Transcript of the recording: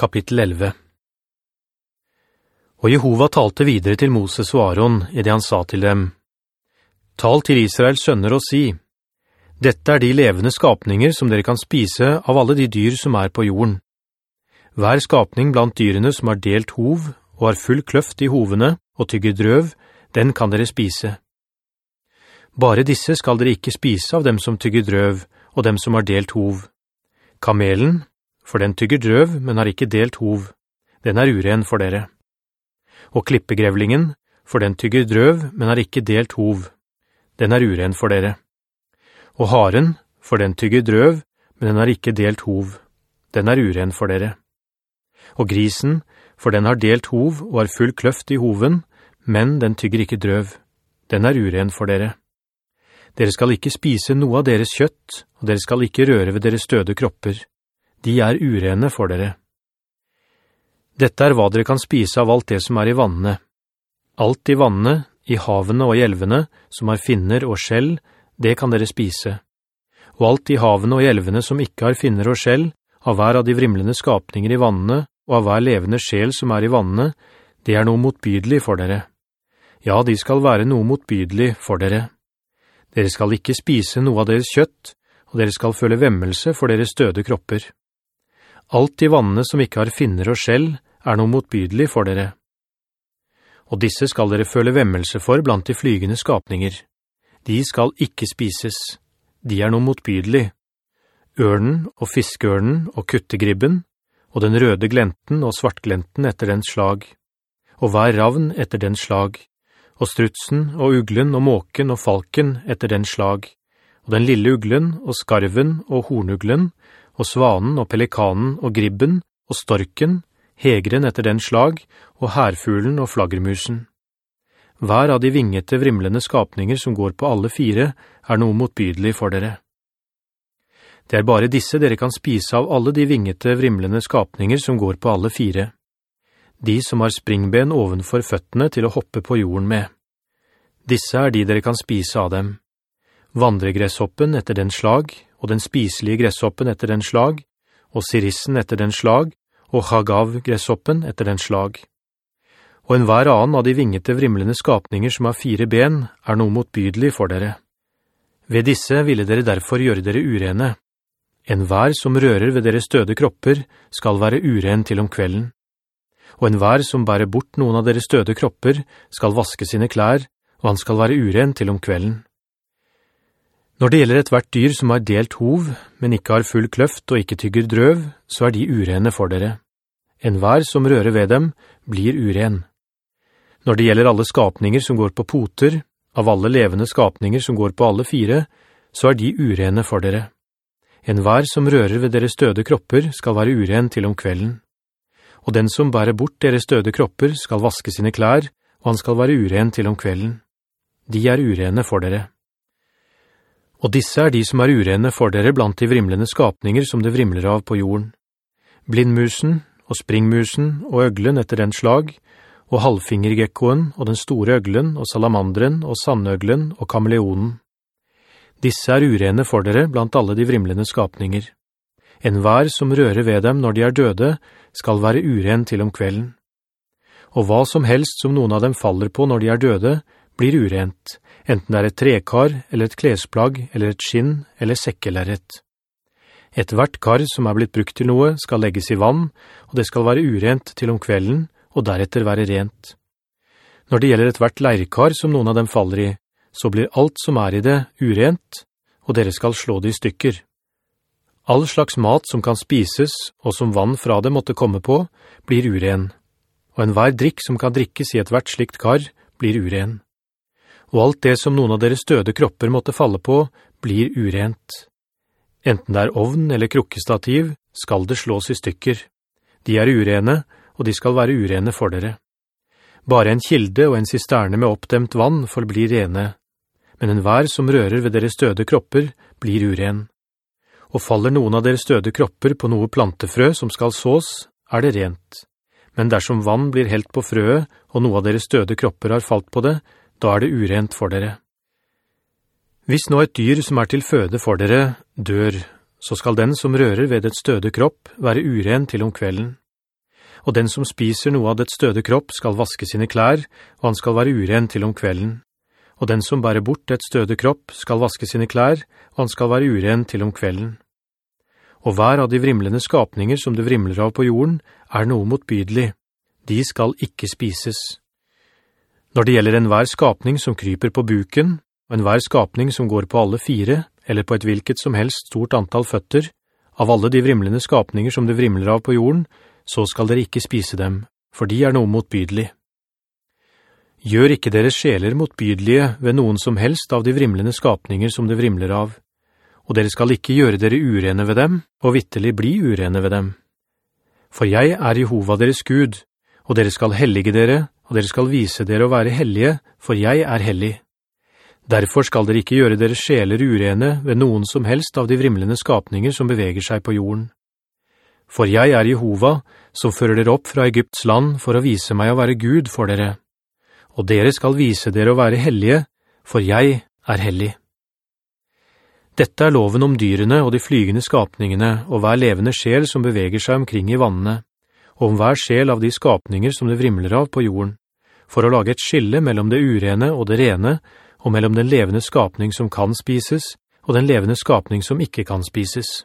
Kapittel 11 Og Jehova talte videre til Moses og Aaron i det han sa til dem. Tal til Israels sønner og si, «Dette er de levende skapninger som dere kan spise av alle de dyr som er på jorden. Hver skapning blant dyrene som har delt hov og har full kløft i hovene og tygger drøv, den kan dere spise. Bare disse skal dere ikke spise av dem som tygger drøv og dem som har delt hov. Kamelen, for den tygger drøv, men har ikke delt hov. Den er uren for dere. Og klippegrevlingen, for den tygger drøv, men har ikke delt hov. Den er uren for dere. Og haren, for den tygger drøv, men den har ikke delt hov. Den er uren for dere. Og grisen, for den har delt hov og har full kløft i hoven, men den tygger ikke drøv. Den er uren for dere. Dere skal ikke spise noe av deres kjøtt, og dere skal ikke røre ved deres døde kropper de er urene for dere. Dette er hva dere kan spise av alt det som er i vannene. Alt i vannene, i havene og i elvene, som har finner og skjell, det kan dere spise. Og alt i havene og i elvene som ikke har finner og skjell, av hver av de vrimlende skapninger i vannene, og av hver levende sjel som er i vannene, det er noe motbydelig for dere. Ja, de skal være noe motbydelig for dere. Dere skal ikke spise noe av deres kjøtt, og dere skal føle vemmelse for deres døde kropper. Alt i vannene som ikke har finner og skjell er noe motbydelig for dere. Og disse skal dere føle vemmelse for blant de flygende skapninger. De skal ikke spises. De er noe motbydelig. Ørnen og fiskeørnen og kuttegribben, og den røde glenten og svartglenten etter den slag, og hver ravn etter den slag, og strutsen og uglen og måken og falken etter den slag, og den lille uglen og skarven og hornuglen og svanen og pelikanen og gribben og storken, hegren etter den slag, og herfuglen og flaggermusen. Hver av de vingete, vrimlende skapninger som går på alle fire, er noe motbydelig for dere. Det er bare disse dere kan spise av alle de vingete, vrimlende skapninger som går på alle fire. De som har springben ovenfor føttene til å hoppe på jorden med. Disse er de dere kan spise av dem. Vandregresshoppen etter den slag, og den spiselige gresshoppen etter den slag, og sirissen etter den slag, og hagav-gresshoppen etter den slag. Og en hver annen av de vingete vrimlende skapninger som har fire ben, er noe motbydelig for dere. Ved disse ville dere derfor gjøre dere urene. En hver som rører ved deres døde kropper skal være uren til om kvelden. Og en hver som bærer bort noen av deres døde kropper skal vaske sine klær, og han skal være uren til om kvelden. Når det gjelder et hvert dyr som har delt hov, men ikke har full kløft og ikke tygger drøv, så er de urene for dere. En hver som rører ved dem blir uren. Når det gjelder alle skapninger som går på poter, av alle levende skapninger som går på alle fire, så er de urene for dere. En hver som rører ved deres døde kropper skal være uren til om kvelden. Og den som bærer bort deres døde kropper skal vaske sine klær, og han skal være uren til om kvelden. De er urene for dere. Og disse er de som er urene for dere blant de vrimlende skapninger som det vrimler av på jorden. Blindmusen og springmusen og øglen etter den slag, og halvfingergekkoen og den store øglen og salamandren og sandøglen og kameleonen. Disse er urene for dere blant alle de vrimlende skapninger. En hver som rører ved dem når de er døde, skal være uren til om kvelden. Og hva som helst som noen av dem faller på når de er døde, blir urent, enten det er et trekar, eller et klesplagg, eller et skinn, eller sekkelerret. Et hvert kar som er blitt brukt til noe skal legges i vann, og det skal være urent til om kvelden, og deretter være rent. Når det gjelder et hvert leirkar som noen av dem faller i, så blir alt som er i det urent, og dere skal slå det i stykker. All slags mat som kan spises, og som vann fra det måtte komme på, blir uren. Og enhver drikk som kan drikkes i et hvert slikt kar, blir uren og alt det som noen av deres døde kropper måtte falle på, blir urent. Enten det er ovn eller krukkestativ, skal det slås i stykker. De er urene, og de skal være urene for dere. Bare en kilde og en sisterne med oppdemt vann får bli rene, men en vær som rører ved deres døde kropper blir uren. Og faller noen av deres døde kropper på noe plantefrø som skal sås, er det rent. Men dersom vann blir helt på frøet, og noe av deres døde kropper har falt på det, da er det urent for dere. Hvis nå et dyr som er til føde for dere dør, så skal den som rører ved et støde kropp være uren til om kvelden. og den som spiser noe av et støde kropp skal vaske sine klær, og han skal være uren til om kvelden. Og den som bærer bort et støde kropp skal vaske sine klær, og han skal være uren til om kvelden. Og hver av de vrimlende skapninger som det vrimler av på jorden, er noe motbydelig. De skal ikke spises. Når det gjelder enhver skapning som kryper på buken, og enhver skapning som går på alle fire, eller på et hvilket som helst stort antall føtter, av alle de vrimlende skapninger som det vrimler av på jorden, så skal dere ikke spise dem, for de er noe motbydelig. Gjør ikke deres sjeler motbydelige ved noen som helst av de vrimlende skapninger som det vrimler av, og dere skal ikke gjøre dere urene ved dem, og vittelig bli urene ved dem. For jeg er Jehova deres Gud, og dere skal hellige dere, og dere skal vise dere å være hellige, for jeg er hellig. Derfor skal dere ikke gjøre deres sjeler urene ved noen som helst av de vrimlende skapninger som beveger seg på jorden. For jeg er Jehova, som fører dere opp fra Egypts land for å vise meg å være Gud for dere. Og dere skal vise dere å være hellige, for jeg er hellig. Dette er loven om dyrene og de flygende skapningene, og hver levende sjel som beveger seg omkring i vannene, om hver sjel av de skapninger som det vrimler av på jorden, for å lage et skille mellom det urene og det rene, og mellom den levende skapning som kan spises, og den levende skapning som ikke kan spises.